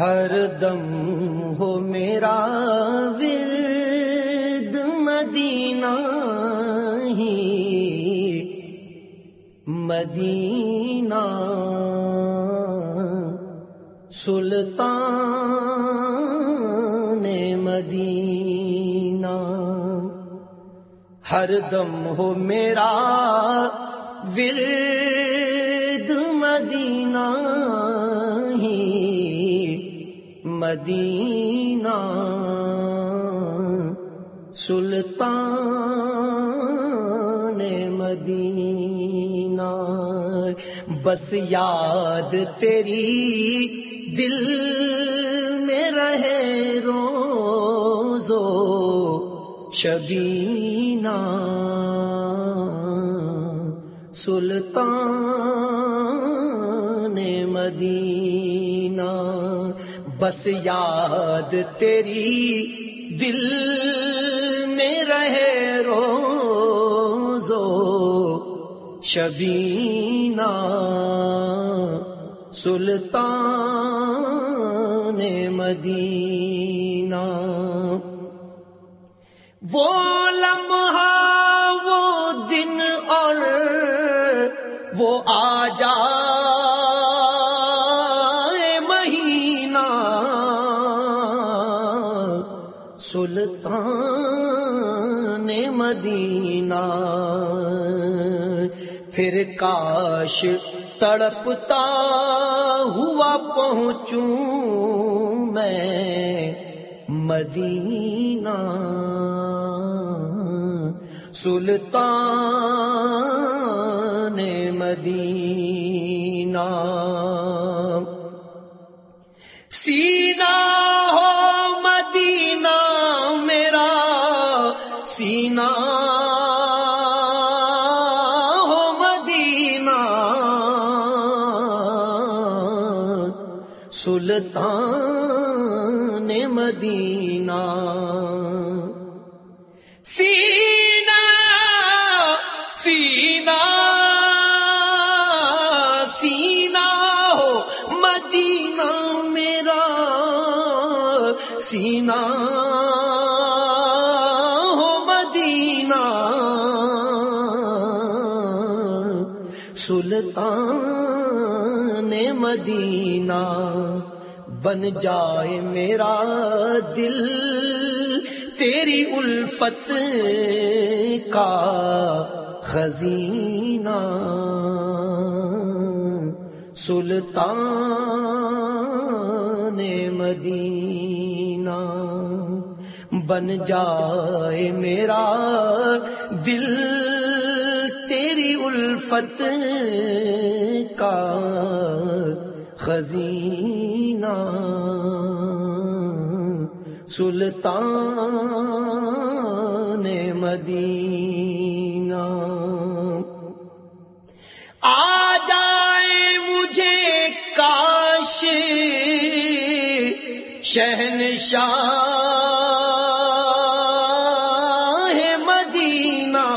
ہر دم ہو میرا ورد مدینہ ہی۔ مدینہ سلطان مدینہ۔ ہر دم ہو میرا ورد مدینہ۔ مدینہ سلطان مدینہ۔ بس یاد تیری دل میں رہے روزو شبینہ۔ سلطان مدینہ۔ بس یاد تیری دل میں رہے روزو شبینہ سلطان مدینہ وہ لمحہ وہ دن اور وہ آ جا مدینہ۔ پھر کاش تڑپتا ہوا پہنچوں میں مدینہ۔ سلطان مدینہ۔ سینا سلطان مدینہ۔ سینا سینا سینا ہو مدینہ میرا۔ سینا ہو مدینہ۔ سلطان مدینہ بن جائے میرا دل، تیری الفت کا خزینہ۔ سلطان مدینہ بن جائے میرا دل، تیری الفت کا خزینہ سلطان مدینہ۔ آ جائے مجھے کاش شہنشاہ مدینہ۔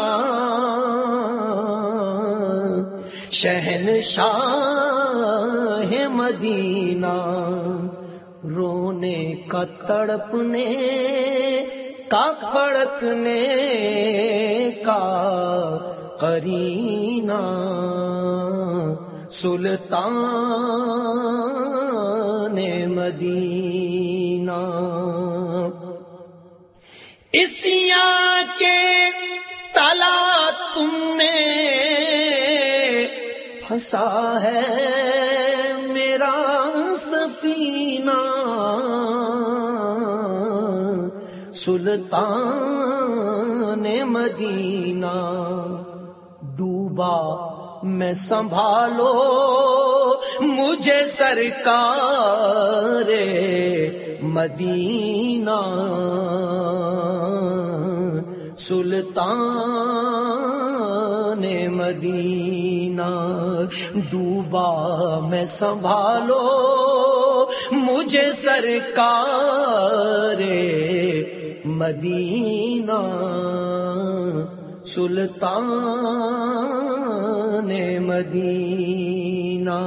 شہنشاہ مدینہ رونے کا تڑپنے کا کھڑکنے کا کرینہ سلطان مدینہ۔ اسیاں کے تلا تم نے پھنسا ہے۔ سفینہ سلطان مدینہ ڈوبا میں سنبھالو مجھے سرکار مدینہ۔ سلطان مدینہ۔ ڈوبا میں سنبھالو مجھے سرکار مدینہ سلطان مدینہ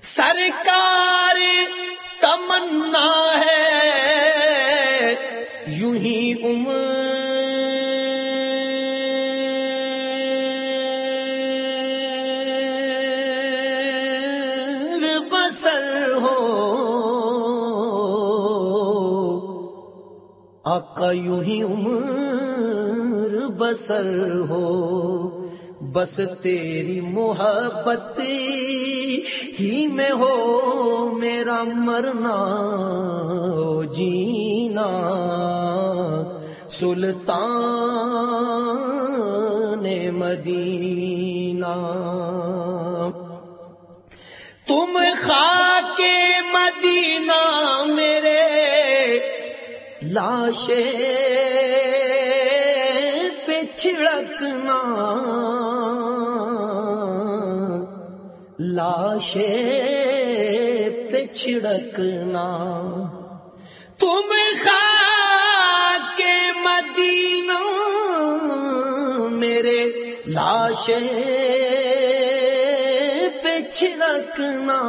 سرکار تمنا ہے یوں ہی عمر آقا یوں ہی عمر بسر ہو، بس تیری محبت ہی میں ہو، میرا مرنا جینا۔ سلطان مدینہ۔ تم خاک مدینہ میرے لاشے پہ چھڑکنا۔ لاشے پہ چھڑکنا۔ تم خاک مدینہ میرے لاشے پہ چھڑکنا۔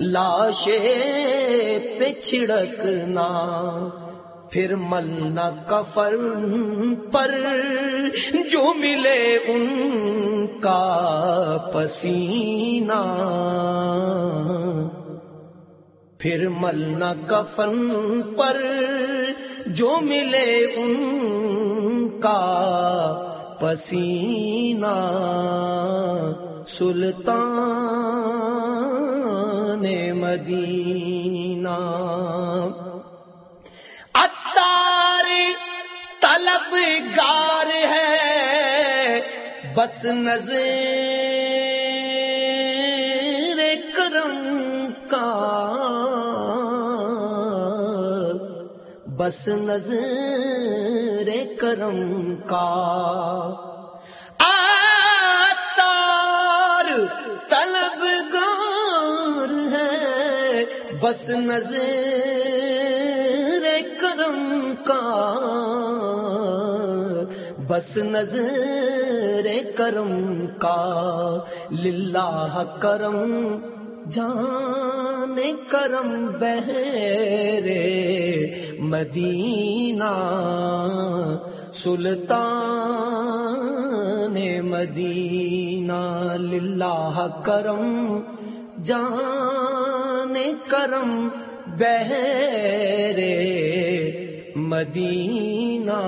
لاشے پہ چھڑکنا پھر ملنا کفر پر، جو ملے ان کا پسینہ۔ پھر ملنا کفن پر، جو ملے ان کا پسینہ۔ سلطان مدینہ۔ اتار طلب گار ہے بس نظر کرم کا۔ بس نظر کرم کا۔ بس نظر کرم کا، بس نظر کرم کا، للہ کرم، جان کرم بہرے مدینہ، سلطان مدینہ، للہ کرم، جان کرم بہرے مدینہ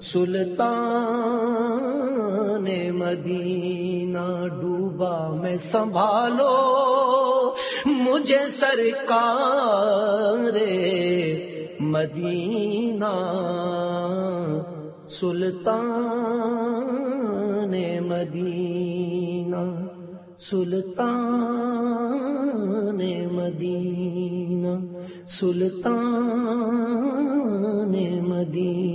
سلطان مدینہ ڈوبا میں سنبھالو مجھے سرکار مدینہ سلطان مدینہ سلطان مدینہ سلطان مدینہ۔